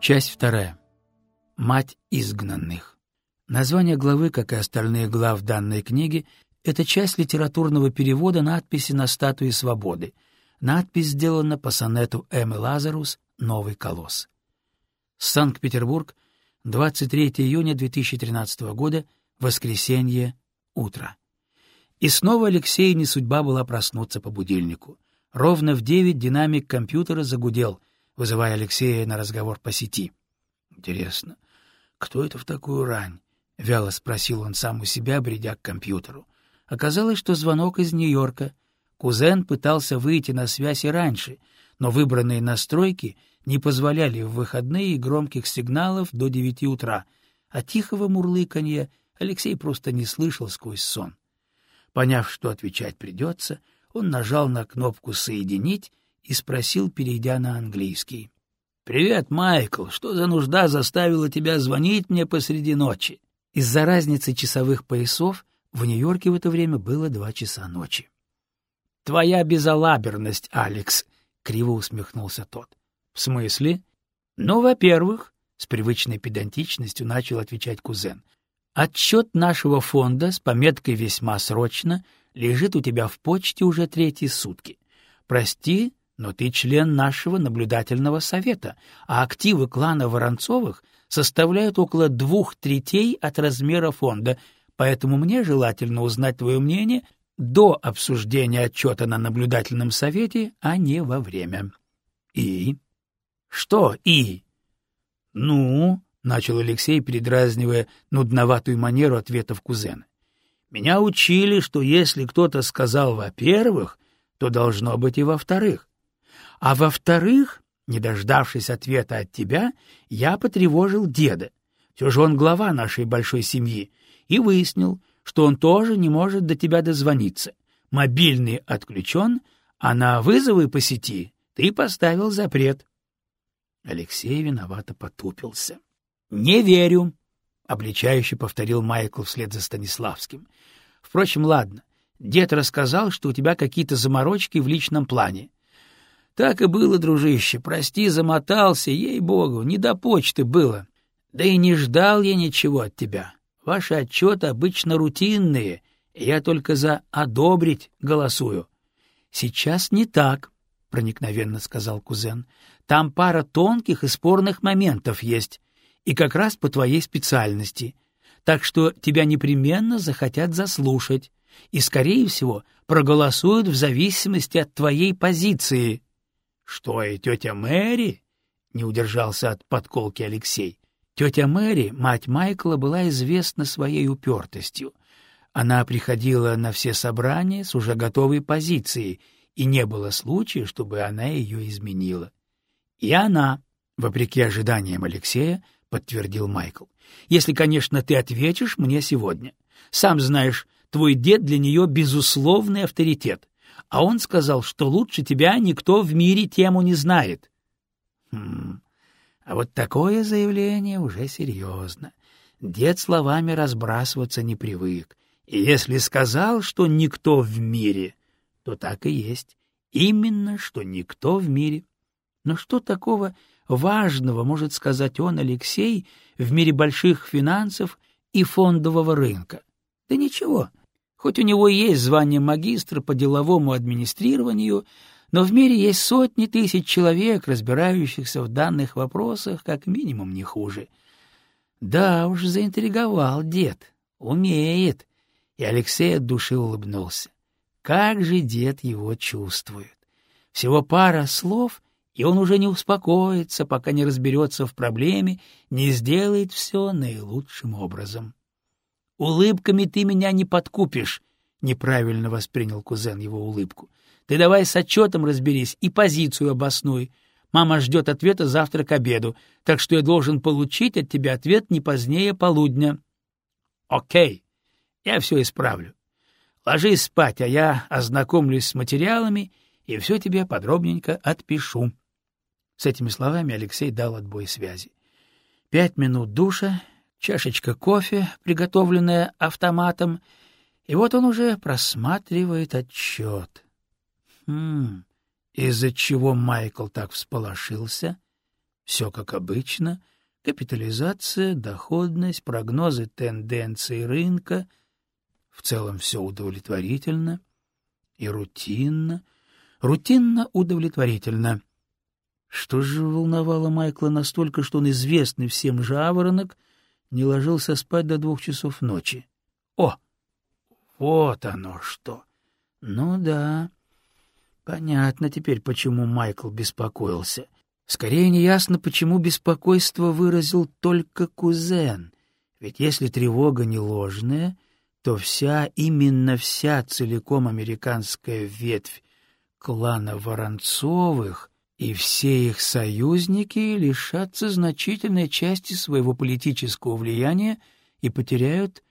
Часть вторая. Мать изгнанных. Название главы, как и остальные глав данной книги, это часть литературного перевода надписи на статуе свободы. Надпись сделана по сонету Эммы Лазарус «Новый колосс». Санкт-Петербург, 23 июня 2013 года, воскресенье, утро. И снова Алексею не судьба была проснуться по будильнику. Ровно в девять динамик компьютера загудел, вызывая Алексея на разговор по сети. Интересно, кто это в такую рань? — вяло спросил он сам у себя, бредя к компьютеру. Оказалось, что звонок из Нью-Йорка. Кузен пытался выйти на связь и раньше, но выбранные настройки не позволяли в выходные громких сигналов до девяти утра, а тихого мурлыканья Алексей просто не слышал сквозь сон. Поняв, что отвечать придется, он нажал на кнопку «Соединить» и спросил, перейдя на английский. «Привет, Майкл. Что за нужда заставила тебя звонить мне посреди ночи?» Из-за разницы часовых поясов в Нью-Йорке в это время было два часа ночи. «Твоя безалаберность, Алекс», — криво усмехнулся тот. «В смысле?» «Ну, во-первых», — с привычной педантичностью начал отвечать кузен, «отчет нашего фонда с пометкой «Весьма срочно» лежит у тебя в почте уже третьи сутки. Прости, но ты член нашего наблюдательного совета, а активы клана Воронцовых составляют около двух третей от размера фонда, поэтому мне желательно узнать твое мнение до обсуждения отчета на наблюдательном совете, а не во время. И? Что «и»? Ну, — начал Алексей, передразнивая нудноватую манеру ответов кузена. Меня учили, что если кто-то сказал «во-первых», то должно быть и «во-вторых». А во-вторых, не дождавшись ответа от тебя, я потревожил деда. Все же он глава нашей большой семьи, и выяснил, что он тоже не может до тебя дозвониться. Мобильный отключен, а на вызовы по сети ты поставил запрет. Алексей виновато потупился. — Не верю, — обличающе повторил Майкл вслед за Станиславским. — Впрочем, ладно. Дед рассказал, что у тебя какие-то заморочки в личном плане. Так и было, дружище, прости, замотался, ей-богу, не до почты было. Да и не ждал я ничего от тебя. Ваши отчеты обычно рутинные, я только за «одобрить» голосую. — Сейчас не так, — проникновенно сказал кузен. — Там пара тонких и спорных моментов есть, и как раз по твоей специальности. Так что тебя непременно захотят заслушать, и, скорее всего, проголосуют в зависимости от твоей позиции. Что, и тетя Мэри? — не удержался от подколки Алексей. Тетя Мэри, мать Майкла, была известна своей упертостью. Она приходила на все собрания с уже готовой позицией, и не было случая, чтобы она ее изменила. И она, вопреки ожиданиям Алексея, подтвердил Майкл. Если, конечно, ты ответишь мне сегодня. Сам знаешь, твой дед для нее безусловный авторитет а он сказал, что лучше тебя никто в мире тему не знает. Хм, а вот такое заявление уже серьезно. Дед словами разбрасываться не привык, и если сказал, что никто в мире, то так и есть, именно что никто в мире. Но что такого важного может сказать он, Алексей, в мире больших финансов и фондового рынка? Да ничего, Хоть у него и есть звание магистра по деловому администрированию, но в мире есть сотни тысяч человек, разбирающихся в данных вопросах как минимум не хуже. Да уж, заинтриговал дед. Умеет. И Алексей от души улыбнулся. Как же дед его чувствует. Всего пара слов, и он уже не успокоится, пока не разберется в проблеме, не сделает все наилучшим образом. Улыбками ты меня не подкупишь, — неправильно воспринял кузен его улыбку. Ты давай с отчетом разберись и позицию обоснуй. Мама ждет ответа завтра к обеду, так что я должен получить от тебя ответ не позднее полудня. Окей, я все исправлю. Ложись спать, а я ознакомлюсь с материалами и все тебе подробненько отпишу. С этими словами Алексей дал отбой связи. Пять минут душа, чашечка кофе, приготовленная автоматом, и вот он уже просматривает отчет. Хм, из-за чего Майкл так всполошился? Все как обычно. Капитализация, доходность, прогнозы тенденций рынка. В целом все удовлетворительно и рутинно. Рутинно удовлетворительно. Что же волновало Майкла настолько, что он известный всем жаворонок не ложился спать до двух часов ночи? О! Вот оно что! Ну да, понятно теперь, почему Майкл беспокоился. Скорее неясно, почему беспокойство выразил только кузен. Ведь если тревога не ложная, то вся, именно вся целиком американская ветвь клана Воронцовых и все их союзники лишатся значительной части своего политического влияния и потеряют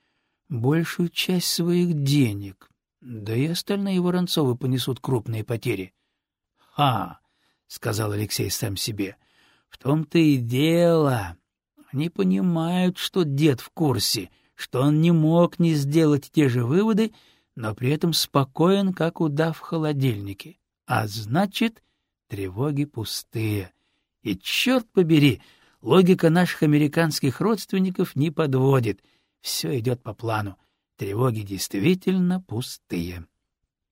большую часть своих денег. Да и остальные Воронцовы понесут крупные потери. — Ха! — сказал Алексей сам себе. — В том-то и дело. Они понимают, что дед в курсе, что он не мог не сделать те же выводы, но при этом спокоен, как удав в холодильнике. А значит, Тревоги пустые. И, черт побери, логика наших американских родственников не подводит. Все идет по плану. Тревоги действительно пустые.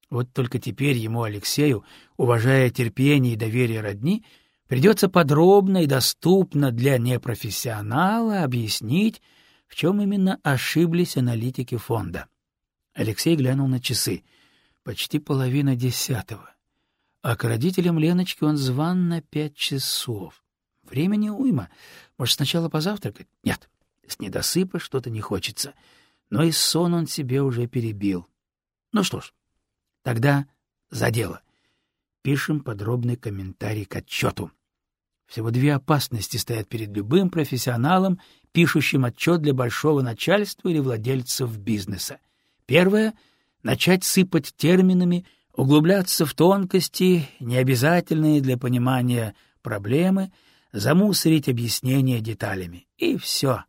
Вот только теперь ему, Алексею, уважая терпение и доверие родни, придется подробно и доступно для непрофессионала объяснить, в чем именно ошиблись аналитики фонда. Алексей глянул на часы. Почти половина десятого а к родителям Леночки он зван на пять часов. Времени уйма. Может, сначала позавтракать? Нет, с недосыпа что-то не хочется. Но и сон он себе уже перебил. Ну что ж, тогда за дело. Пишем подробный комментарий к отчету. Всего две опасности стоят перед любым профессионалом, пишущим отчет для большого начальства или владельцев бизнеса. Первое — начать сыпать терминами — углубляться в тонкости, необязательные для понимания проблемы, замусорить объяснения деталями. И все.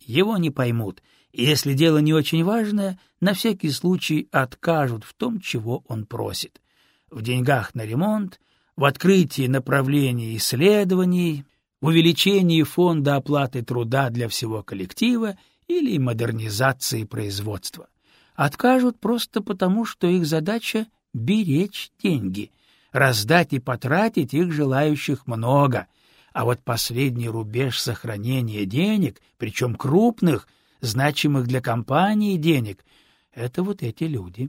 Его не поймут. И если дело не очень важное, на всякий случай откажут в том, чего он просит. В деньгах на ремонт, в открытии направлений исследований, в увеличении фонда оплаты труда для всего коллектива или модернизации производства. Откажут просто потому, что их задача беречь деньги. Раздать и потратить их желающих много. А вот последний рубеж сохранения денег, причем крупных, значимых для компании денег, это вот эти люди.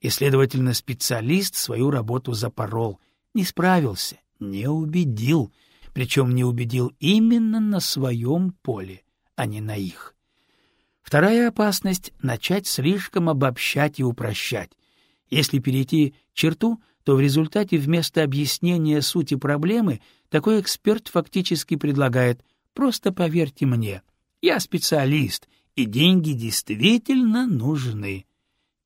И, следовательно, специалист свою работу запорол, не справился, не убедил, причем не убедил именно на своем поле, а не на их. Вторая опасность — начать слишком обобщать и упрощать. Если перейти черту, то в результате вместо объяснения сути проблемы такой эксперт фактически предлагает «просто поверьте мне, я специалист, и деньги действительно нужны».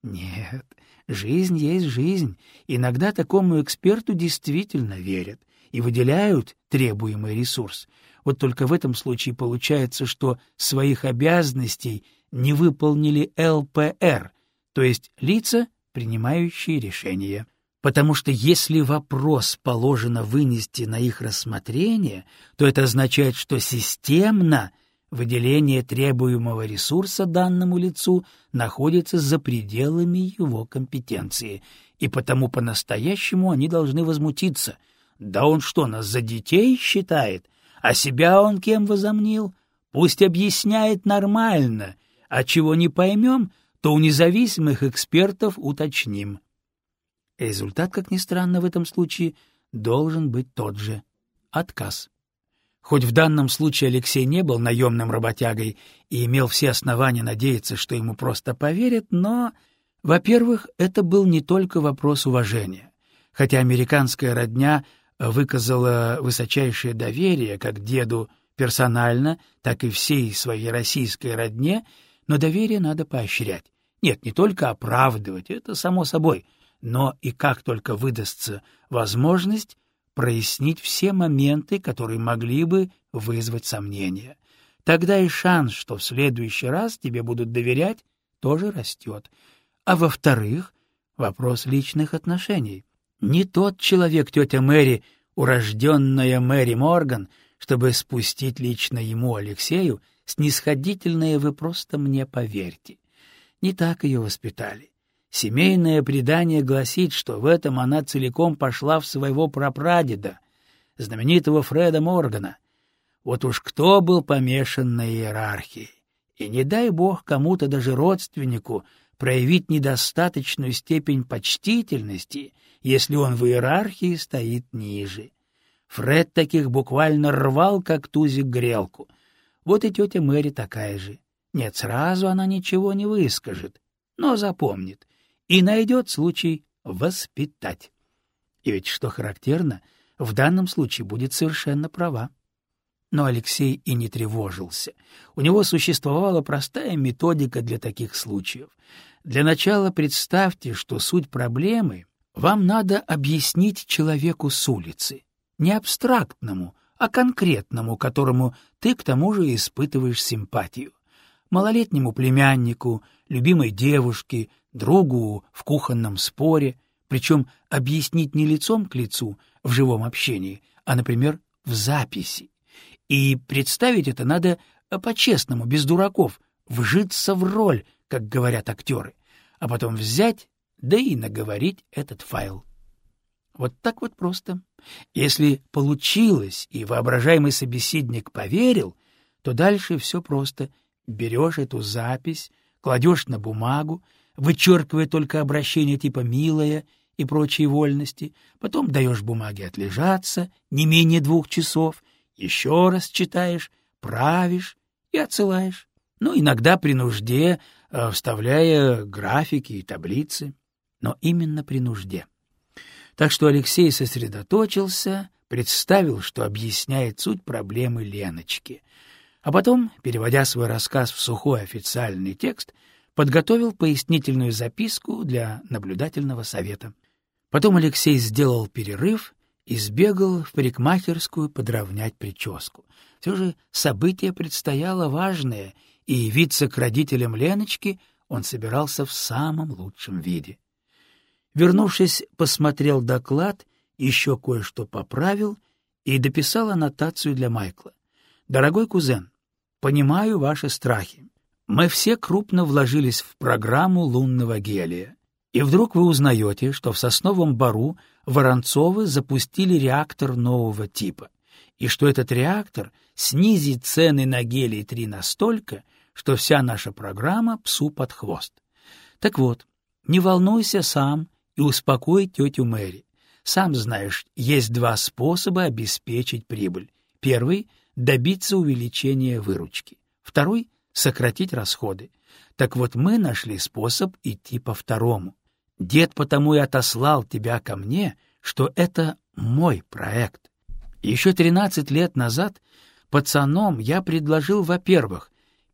Нет, жизнь есть жизнь. Иногда такому эксперту действительно верят и выделяют требуемый ресурс. Вот только в этом случае получается, что своих обязанностей не выполнили ЛПР, то есть лица, принимающие решения. Потому что если вопрос положено вынести на их рассмотрение, то это означает, что системно выделение требуемого ресурса данному лицу находится за пределами его компетенции, и потому по-настоящему они должны возмутиться. Да он что, нас за детей считает? А себя он кем возомнил? Пусть объясняет нормально, а чего не поймем, то у независимых экспертов уточним. Результат, как ни странно, в этом случае должен быть тот же — отказ. Хоть в данном случае Алексей не был наемным работягой и имел все основания надеяться, что ему просто поверят, но, во-первых, это был не только вопрос уважения. Хотя американская родня выказала высочайшее доверие как деду персонально, так и всей своей российской родне — но доверие надо поощрять. Нет, не только оправдывать, это само собой, но и как только выдастся возможность прояснить все моменты, которые могли бы вызвать сомнения. Тогда и шанс, что в следующий раз тебе будут доверять, тоже растет. А во-вторых, вопрос личных отношений. Не тот человек, тетя Мэри, урожденная Мэри Морган, чтобы спустить лично ему, Алексею, снисходительное «вы просто мне поверьте». Не так ее воспитали. Семейное предание гласит, что в этом она целиком пошла в своего прапрадеда, знаменитого Фреда Моргана. Вот уж кто был помешан на иерархии. И не дай бог кому-то даже родственнику проявить недостаточную степень почтительности, если он в иерархии стоит ниже. Фред таких буквально рвал, как тузик грелку. Вот и тетя Мэри такая же. Нет, сразу она ничего не выскажет, но запомнит и найдет случай воспитать. И ведь, что характерно, в данном случае будет совершенно права. Но Алексей и не тревожился. У него существовала простая методика для таких случаев. Для начала представьте, что суть проблемы вам надо объяснить человеку с улицы. Не абстрактному, а конкретному, которому ты к тому же испытываешь симпатию. Малолетнему племяннику, любимой девушке, другу в кухонном споре, причем объяснить не лицом к лицу в живом общении, а, например, в записи. И представить это надо по-честному, без дураков, вжиться в роль, как говорят актеры, а потом взять, да и наговорить этот файл. Вот так вот просто. Если получилось, и воображаемый собеседник поверил, то дальше все просто. Берешь эту запись, кладешь на бумагу, вычеркивая только обращение типа «милая» и прочие вольности, потом даешь бумаге отлежаться не менее двух часов, еще раз читаешь, правишь и отсылаешь. Ну, иногда при нужде, э, вставляя графики и таблицы, но именно при нужде. Так что Алексей сосредоточился, представил, что объясняет суть проблемы Леночки, а потом, переводя свой рассказ в сухой официальный текст, подготовил пояснительную записку для наблюдательного совета. Потом Алексей сделал перерыв и сбегал в парикмахерскую подровнять прическу. Все же событие предстояло важное, и явиться к родителям Леночки он собирался в самом лучшем виде. Вернувшись, посмотрел доклад, еще кое-что поправил и дописал аннотацию для Майкла. «Дорогой кузен, понимаю ваши страхи. Мы все крупно вложились в программу лунного гелия. И вдруг вы узнаете, что в Сосновом Бару Воронцовы запустили реактор нового типа, и что этот реактор снизит цены на гелий-3 настолько, что вся наша программа псу под хвост. Так вот, не волнуйся сам и успокой тетю Мэри. Сам знаешь, есть два способа обеспечить прибыль. Первый — добиться увеличения выручки. Второй — сократить расходы. Так вот мы нашли способ идти по второму. Дед потому и отослал тебя ко мне, что это мой проект. Еще тринадцать лет назад пацаном я предложил, во-первых,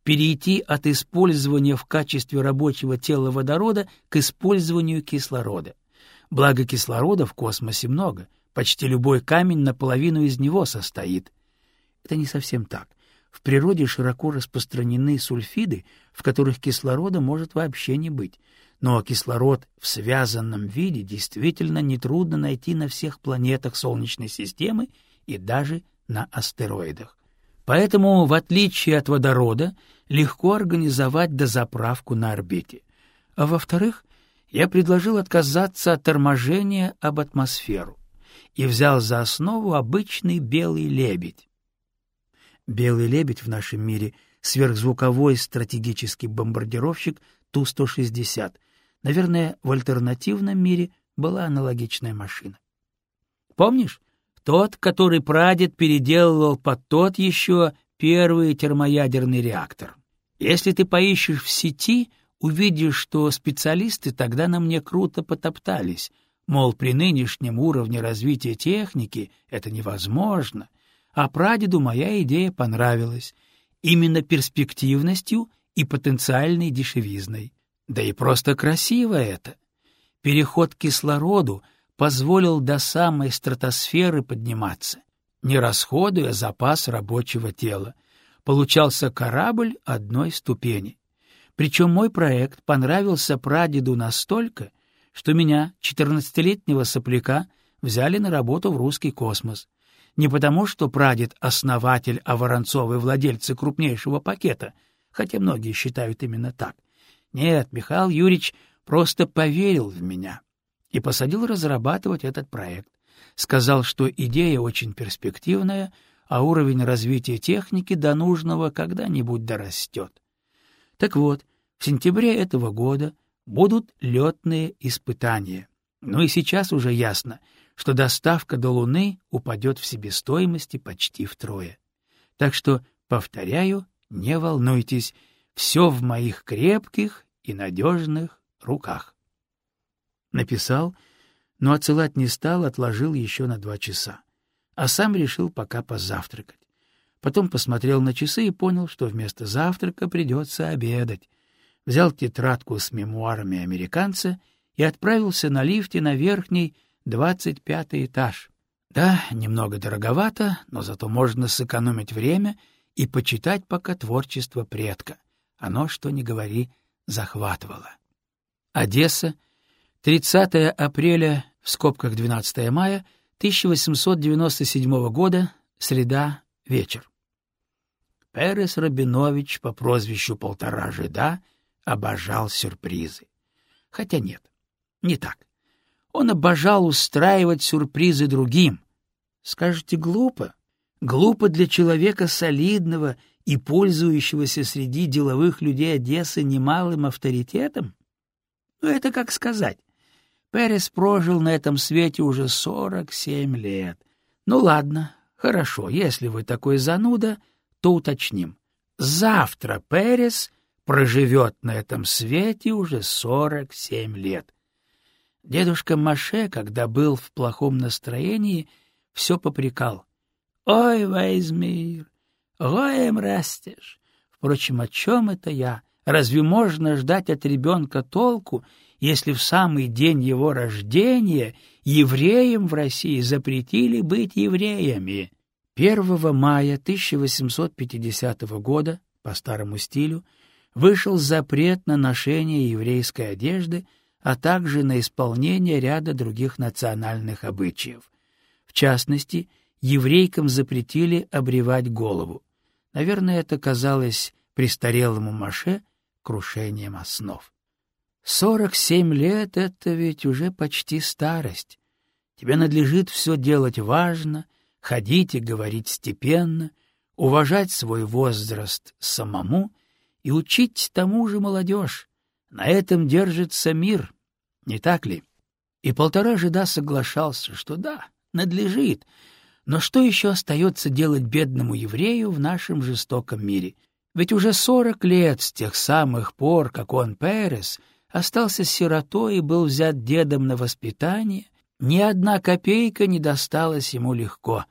перейти от использования в качестве рабочего тела водорода к использованию кислорода. Благо кислорода в космосе много, почти любой камень наполовину из него состоит. Это не совсем так. В природе широко распространены сульфиды, в которых кислорода может вообще не быть. Но кислород в связанном виде действительно нетрудно найти на всех планетах Солнечной системы и даже на астероидах. Поэтому, в отличие от водорода, легко организовать дозаправку на орбите. А во-вторых, я предложил отказаться от торможения об атмосферу и взял за основу обычный белый лебедь. Белый лебедь в нашем мире — сверхзвуковой стратегический бомбардировщик Ту-160. Наверное, в альтернативном мире была аналогичная машина. Помнишь? Тот, который прадед переделывал под тот еще первый термоядерный реактор. Если ты поищешь в сети, увидишь, что специалисты тогда на мне круто потоптались, мол, при нынешнем уровне развития техники это невозможно, а прадеду моя идея понравилась, именно перспективностью и потенциальной дешевизной. Да и просто красиво это. Переход к кислороду позволил до самой стратосферы подниматься, не расходуя запас рабочего тела. Получался корабль одной ступени. Причем мой проект понравился прадеду настолько, что меня, четырнадцатилетнего сопляка, взяли на работу в русский космос. Не потому, что прадед — основатель, а Воронцовы — владельцы крупнейшего пакета, хотя многие считают именно так. Нет, Михаил Юрьевич просто поверил в меня и посадил разрабатывать этот проект. Сказал, что идея очень перспективная, а уровень развития техники до нужного когда-нибудь дорастет. Так вот, в сентябре этого года будут летные испытания. Ну и сейчас уже ясно, что доставка до Луны упадет в себестоимости почти втрое. Так что, повторяю, не волнуйтесь, все в моих крепких и надежных руках. Написал, но отсылать не стал, отложил еще на два часа. А сам решил пока позавтракать. Потом посмотрел на часы и понял, что вместо завтрака придется обедать. Взял тетрадку с мемуарами американца и отправился на лифте на верхний, двадцать пятый этаж. Да, немного дороговато, но зато можно сэкономить время и почитать пока творчество предка. Оно, что ни говори, захватывало. Одесса, 30 апреля, в скобках 12 мая 1897 года, среда, вечер. Перес Рабинович по прозвищу Полтора Жида обожал сюрпризы. Хотя нет, не так. Он обожал устраивать сюрпризы другим. Скажете, глупо? Глупо для человека солидного и пользующегося среди деловых людей Одессы немалым авторитетом? Ну, это как сказать. Перес прожил на этом свете уже сорок семь лет. Ну ладно, хорошо, если вы такой зануда, то уточним. Завтра Перес проживет на этом свете уже сорок семь лет. Дедушка Маше, когда был в плохом настроении, все попрекал. «Ой, Вайзмир, Гоем растешь. Впрочем, о чем это я? Разве можно ждать от ребенка толку, если в самый день его рождения евреям в России запретили быть евреями? 1 мая 1850 года, по старому стилю, вышел запрет на ношение еврейской одежды, а также на исполнение ряда других национальных обычаев. В частности, еврейкам запретили обревать голову. Наверное, это казалось престарелому Маше крушением основ. Сорок семь лет — это ведь уже почти старость. Тебе надлежит все делать важно, ходить и говорить степенно, уважать свой возраст самому и учить тому же молодежь. На этом держится мир, не так ли? И полтора жида соглашался, что да, надлежит, но что еще остается делать бедному еврею в нашем жестоком мире? Ведь уже сорок лет с тех самых пор, как он, Перес, остался сиротой и был взят дедом на воспитание, ни одна копейка не досталась ему легко.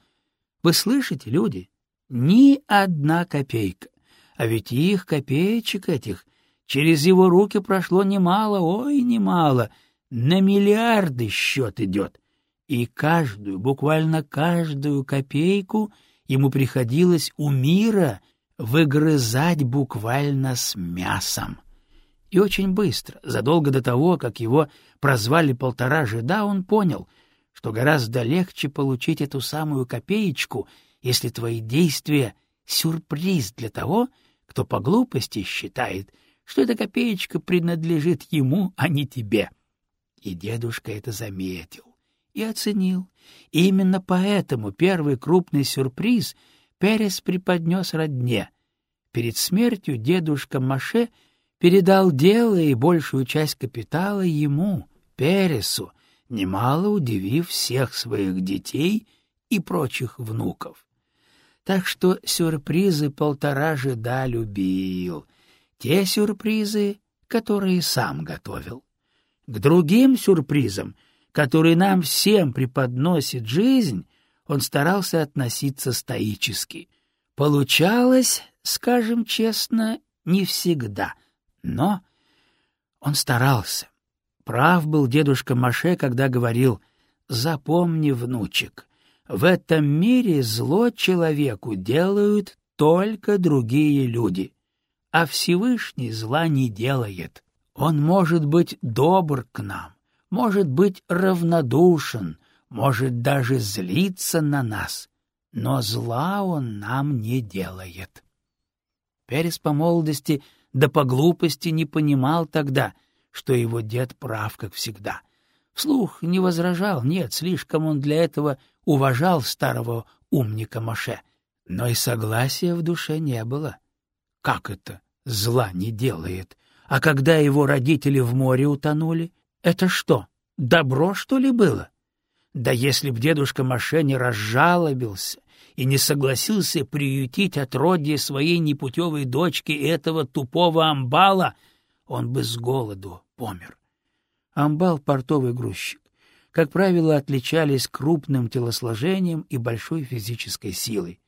Вы слышите, люди? Ни одна копейка. А ведь их копеечек этих через его руки прошло немало, ой, немало, на миллиарды счет идет и каждую, буквально каждую копейку ему приходилось у мира выгрызать буквально с мясом. И очень быстро, задолго до того, как его прозвали полтора жида, он понял, что гораздо легче получить эту самую копеечку, если твои действия — сюрприз для того, кто по глупости считает, что эта копеечка принадлежит ему, а не тебе. И дедушка это заметил и оценил. И именно поэтому первый крупный сюрприз Перес преподнес родне. Перед смертью дедушка Маше передал дело и большую часть капитала ему, Пересу, немало удивив всех своих детей и прочих внуков. Так что сюрпризы полтора жида любил, те сюрпризы, которые сам готовил. К другим сюрпризам — который нам всем преподносит жизнь, он старался относиться стоически. Получалось, скажем честно, не всегда, но он старался. Прав был дедушка Маше, когда говорил «Запомни, внучек, в этом мире зло человеку делают только другие люди, а Всевышний зла не делает. Он может быть добр к нам, может быть равнодушен, может даже злиться на нас, но зла он нам не делает. Перес по молодости да по глупости не понимал тогда, что его дед прав, как всегда. Вслух не возражал, нет, слишком он для этого уважал старого умника Маше, но и согласия в душе не было. Как это зла не делает? А когда его родители в море утонули, это что, добро, что ли, было? Да если б дедушка Маше не разжалобился и не согласился приютить отродье своей непутевой дочки этого тупого амбала, он бы с голоду помер. Амбал — портовый грузчик. Как правило, отличались крупным телосложением и большой физической силой.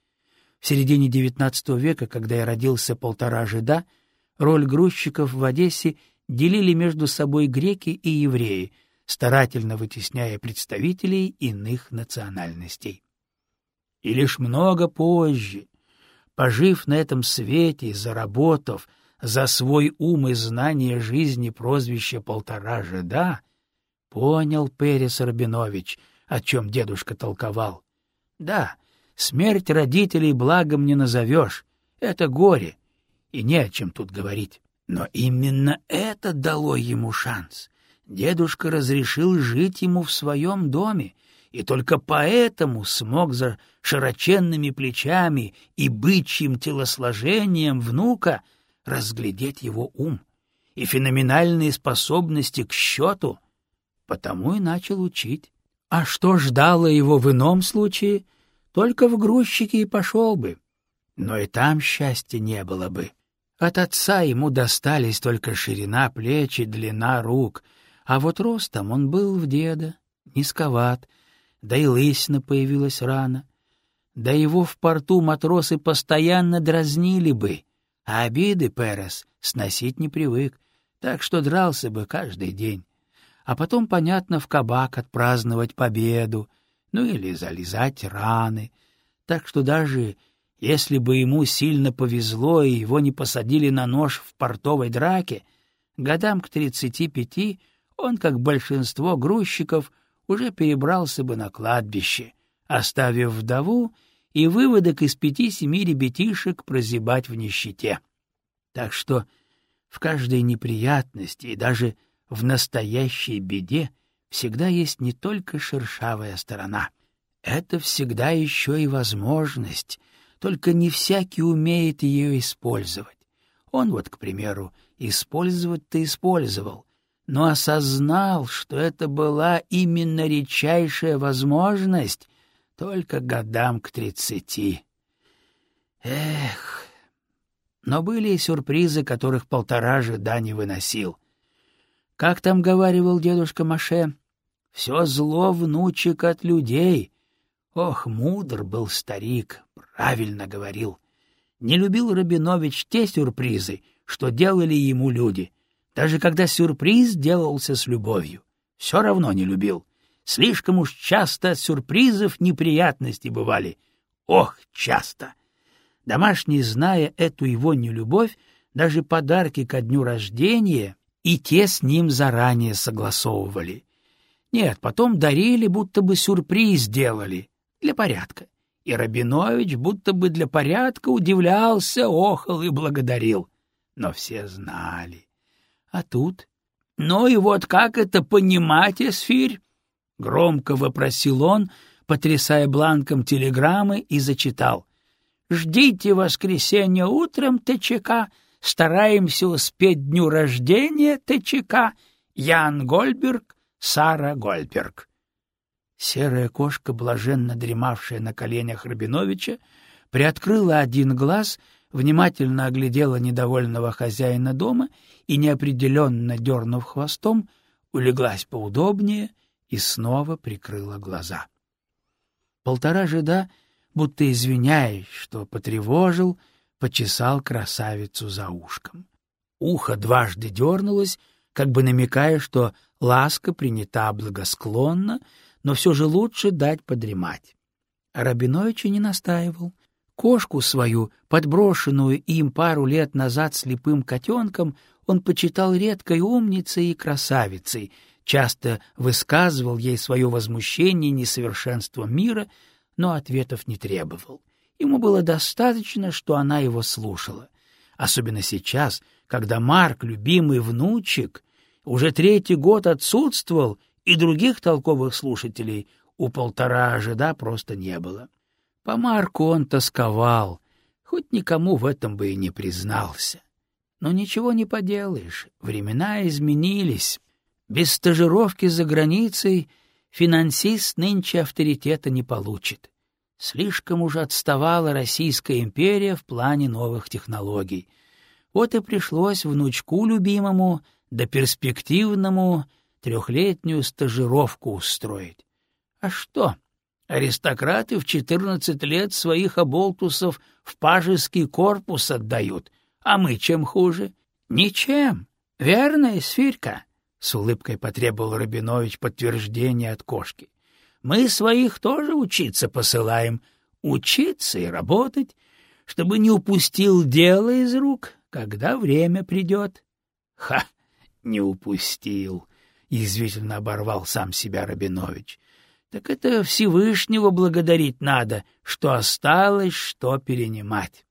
В середине XIX века, когда я родился полтора жида, роль грузчиков в Одессе делили между собой греки и евреи, старательно вытесняя представителей иных национальностей. И лишь много позже, пожив на этом свете и заработав за свой ум и знание жизни прозвище «полтора жида», понял Перес Рабинович, о чем дедушка толковал. Да, смерть родителей благом не назовешь, это горе, и не о чем тут говорить. Но именно это дало ему шанс. Дедушка разрешил жить ему в своем доме, и только поэтому смог за широченными плечами и бычьим телосложением внука разглядеть его ум и феноменальные способности к счету, потому и начал учить. А что ждало его в ином случае, только в грузчике и пошел бы. Но и там счастья не было бы. От отца ему достались только ширина плеч и длина рук, а вот ростом он был в деда, низковат, да и лысина появилась рано. Да его в порту матросы постоянно дразнили бы, а обиды Перес сносить не привык, так что дрался бы каждый день. А потом, понятно, в кабак отпраздновать победу, ну или залезать раны. Так что даже если бы ему сильно повезло и его не посадили на нож в портовой драке, годам к тридцати пяти он, как большинство грузчиков, уже перебрался бы на кладбище, оставив вдову и выводок из пяти-семи ребятишек прозябать в нищете. Так что в каждой неприятности и даже в настоящей беде всегда есть не только шершавая сторона. Это всегда еще и возможность, только не всякий умеет ее использовать. Он вот, к примеру, использовать-то использовал, но осознал, что это была именно редчайшая возможность только годам к тридцати. Эх! Но были и сюрпризы, которых полтора жида не выносил. Как там говаривал дедушка Маше? Все зло, внучек, от людей. Ох, мудр был старик, правильно говорил. Не любил Рабинович те сюрпризы, что делали ему люди — даже когда сюрприз делался с любовью. Все равно не любил. Слишком уж часто от сюрпризов неприятности бывали. Ох, часто! Домашние, зная эту его нелюбовь, даже подарки ко дню рождения и те с ним заранее согласовывали. Нет, потом дарили, будто бы сюрприз делали, для порядка. И Рабинович будто бы для порядка удивлялся, охал и благодарил. Но все знали. А тут? Ну и вот как это понимать, Эсфирь? Громко вопросил он, потрясая бланком телеграммы, и зачитал. «Ждите воскресенья утром, ТЧК, стараемся успеть дню рождения ТЧК, Ян Гольберг, Сара Гольберг». Серая кошка, блаженно дремавшая на коленях Рабиновича, приоткрыла один глаз — внимательно оглядела недовольного хозяина дома и, неопределенно дернув хвостом, улеглась поудобнее и снова прикрыла глаза. Полтора жида, будто извиняясь, что потревожил, почесал красавицу за ушком. Ухо дважды дернулось, как бы намекая, что ласка принята благосклонно, но все же лучше дать подремать. Рабинович не настаивал. Кошку свою, подброшенную им пару лет назад слепым котенком, он почитал редкой умницей и красавицей, часто высказывал ей свое возмущение несовершенством мира, но ответов не требовал. Ему было достаточно, что она его слушала. Особенно сейчас, когда Марк, любимый внучек, уже третий год отсутствовал, и других толковых слушателей у полтора ожида просто не было. По Марку он тосковал, хоть никому в этом бы и не признался. Но ничего не поделаешь, времена изменились. Без стажировки за границей финансист нынче авторитета не получит. Слишком уж отставала Российская империя в плане новых технологий. Вот и пришлось внучку любимому да перспективному трехлетнюю стажировку устроить. А что? Аристократы в четырнадцать лет своих оболтусов в пажеский корпус отдают, а мы чем хуже? Ничем. Верно, Эсфирька? — с улыбкой потребовал Рабинович подтверждения от кошки. Мы своих тоже учиться посылаем, учиться и работать, чтобы не упустил дело из рук, когда время придет. — Ха! Не упустил! — язвительно оборвал сам себя Рабинович. — Так это Всевышнего благодарить надо, что осталось, что перенимать.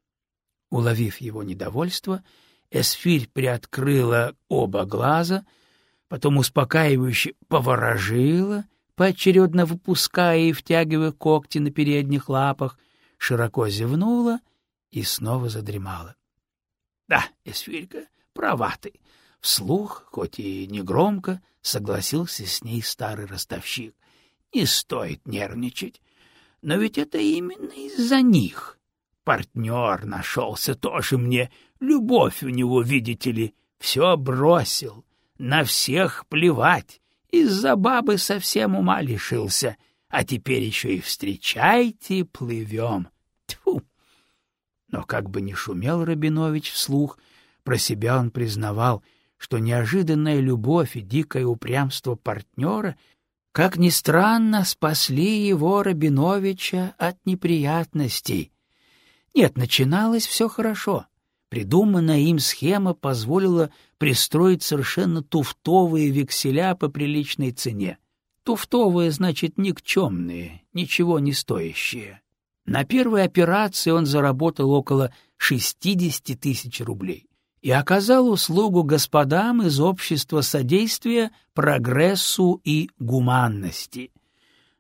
Уловив его недовольство, Эсфирь приоткрыла оба глаза, потом успокаивающе поворожила — поочередно выпуская и втягивая когти на передних лапах, широко зевнула и снова задремала. — Да, Эсфирька, права ты. Вслух, хоть и негромко, согласился с ней старый ростовщик. Не стоит нервничать. Но ведь это именно из-за них. Партнер нашелся тоже мне. Любовь у него, видите ли, все бросил. На всех плевать. Из-за бабы совсем ума лишился, а теперь еще и встречайте, плывем. Тьфу! Но как бы ни шумел Рабинович вслух, про себя он признавал, что неожиданная любовь и дикое упрямство партнера, как ни странно, спасли его, Рабиновича, от неприятностей. Нет, начиналось все хорошо. Придуманная им схема позволила пристроить совершенно туфтовые векселя по приличной цене. Туфтовые, значит, никчемные, ничего не стоящие. На первой операции он заработал около 60 тысяч рублей и оказал услугу господам из общества содействия прогрессу и гуманности.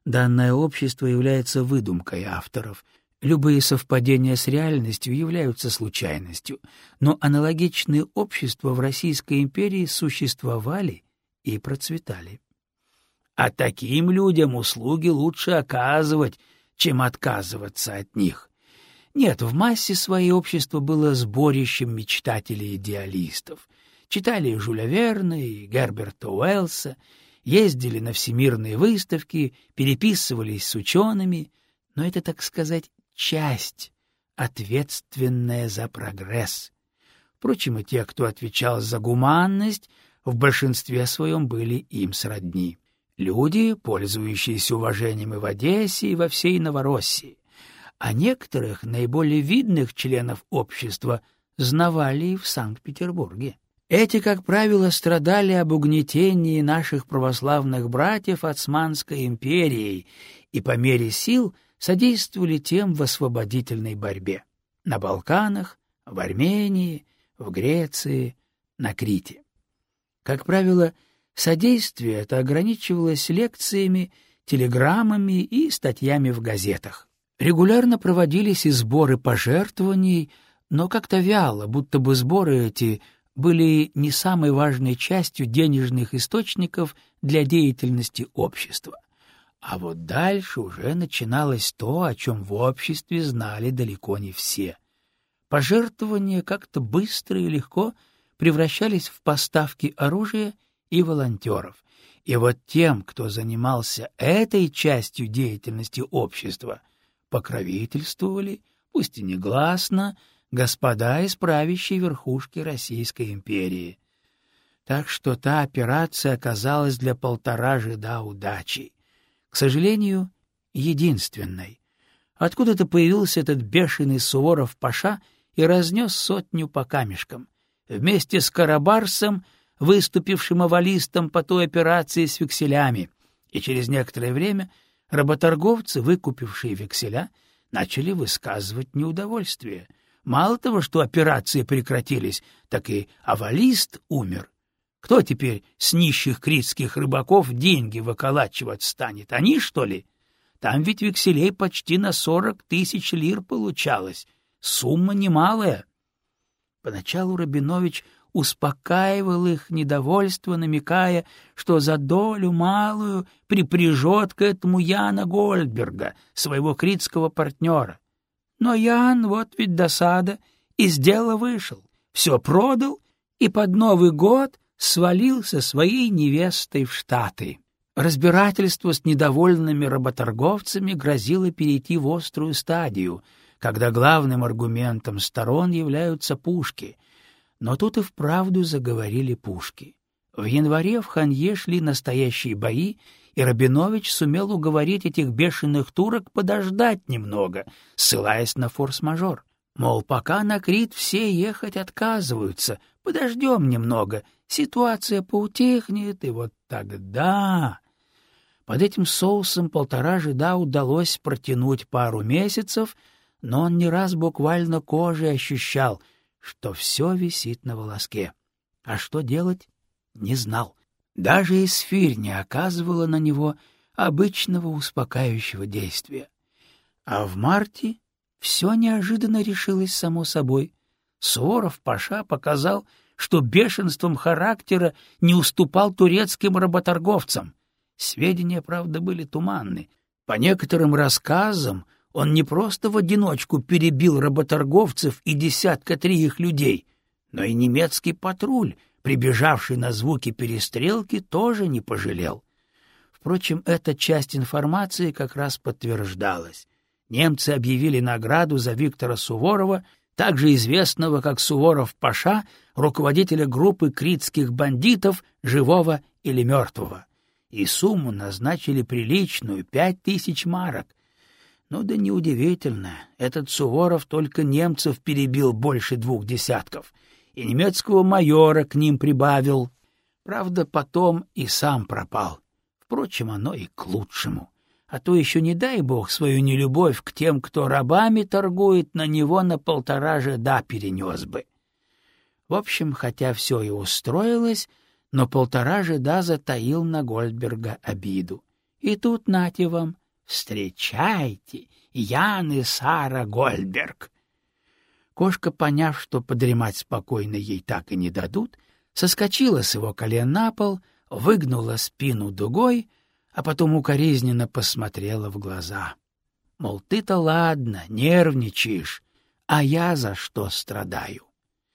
Данное общество является выдумкой авторов — Любые совпадения с реальностью являются случайностью, но аналогичные общества в Российской империи существовали и процветали. А таким людям услуги лучше оказывать, чем отказываться от них. Нет, в массе своей общество было сборищем мечтателей-идеалистов. Читали Жюля Верна и Герберта Уэллса, ездили на всемирные выставки, переписывались с учеными, но это, так сказать, часть, ответственная за прогресс. Впрочем, и те, кто отвечал за гуманность, в большинстве своем были им сродни. Люди, пользующиеся уважением и в Одессе, и во всей Новороссии. А некоторых наиболее видных членов общества знавали и в Санкт-Петербурге. Эти, как правило, страдали об угнетении наших православных братьев Османской империей и по мере сил — содействовали тем в освободительной борьбе на Балканах, в Армении, в Греции, на Крите. Как правило, содействие это ограничивалось лекциями, телеграммами и статьями в газетах. Регулярно проводились и сборы пожертвований, но как-то вяло, будто бы сборы эти были не самой важной частью денежных источников для деятельности общества. А вот дальше уже начиналось то, о чем в обществе знали далеко не все. Пожертвования как-то быстро и легко превращались в поставки оружия и волонтеров. И вот тем, кто занимался этой частью деятельности общества, покровительствовали, пусть и негласно, господа из правящей верхушки Российской империи. Так что та операция оказалась для полтора жида удачей к сожалению, единственной. Откуда-то появился этот бешеный Суворов-паша и разнес сотню по камешкам. Вместе с Карабарсом, выступившим авалистом по той операции с векселями, и через некоторое время Работорговцы, выкупившие векселя, начали высказывать неудовольствие. Мало того, что операции прекратились, так и авалист умер. Кто теперь с нищих критских рыбаков деньги выколачивать станет? Они, что ли? Там ведь векселей почти на сорок тысяч лир получалось. Сумма немалая. Поначалу Рабинович успокаивал их недовольство, намекая, что за долю малую припряжет к этому Яна Гольдберга, своего критского партнера. Но Ян, вот ведь досада, из дела вышел, все продал и под Новый год свалил со своей невестой в Штаты. Разбирательство с недовольными работорговцами грозило перейти в острую стадию, когда главным аргументом сторон являются пушки. Но тут и вправду заговорили пушки. В январе в Ханье шли настоящие бои, и Рабинович сумел уговорить этих бешеных турок подождать немного, ссылаясь на форс-мажор. Мол, пока на Крит все ехать отказываются, подождем немного, ситуация поутихнет, и вот тогда... Под этим соусом полтора жида удалось протянуть пару месяцев, но он не раз буквально кожей ощущал, что все висит на волоске. А что делать? Не знал. Даже эсфирь не оказывала на него обычного успокаивающего действия. А в марте все неожиданно решилось само собой. Суворов Паша показал, что бешенством характера не уступал турецким работорговцам. Сведения, правда, были туманны. По некоторым рассказам он не просто в одиночку перебил работорговцев и десятка три их людей, но и немецкий патруль, прибежавший на звуки перестрелки, тоже не пожалел. Впрочем, эта часть информации как раз подтверждалась немцы объявили награду за Виктора Суворова, также известного как Суворов-Паша, руководителя группы критских бандитов, живого или мертвого. И сумму назначили приличную — пять тысяч марок. Ну да неудивительно, этот Суворов только немцев перебил больше двух десятков, и немецкого майора к ним прибавил. Правда, потом и сам пропал. Впрочем, оно и к лучшему а то еще не дай бог свою нелюбовь к тем, кто рабами торгует, на него на полтора жеда перенес бы. В общем, хотя все и устроилось, но полтора жеда затаил на Гольдберга обиду. И тут, нате вам, встречайте, Ян и Сара Гольдберг. Кошка, поняв, что подремать спокойно ей так и не дадут, соскочила с его колен на пол, выгнула спину дугой — а потом укоризненно посмотрела в глаза. Мол, ты-то ладно, нервничаешь, а я за что страдаю?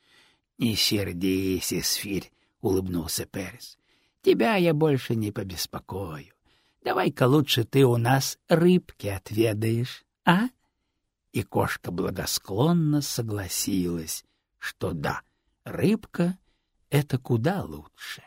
— Не сердись, Эсфирь, — улыбнулся Перес. — Тебя я больше не побеспокою. Давай-ка лучше ты у нас рыбки отведаешь, а? И кошка благосклонно согласилась, что да, рыбка — это куда лучше.